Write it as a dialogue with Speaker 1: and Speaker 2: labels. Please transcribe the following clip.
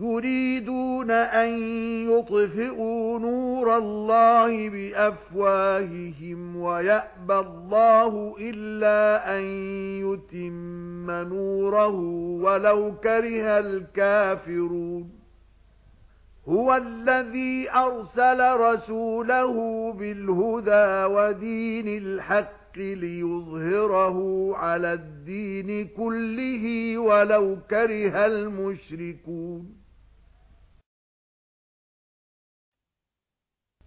Speaker 1: يُرِيدُونَ أَن يُطْفِئُوا نُورَ اللَّهِ بِأَفْوَاهِهِمْ وَيَأْبَى اللَّهُ إِلَّا أَن يُتِمَّ نُورَهُ وَلَوْ كَرِهَ الْكَافِرُونَ. هُوَ الَّذِي أَرْسَلَ رَسُولَهُ بِالْهُدَى وَدِينِ الْحَقِّ لِيُظْهِرَهُ عَلَى الدِّينِ كُلِّهِ وَلَوْ كَرِهَ الْمُشْرِكُونَ.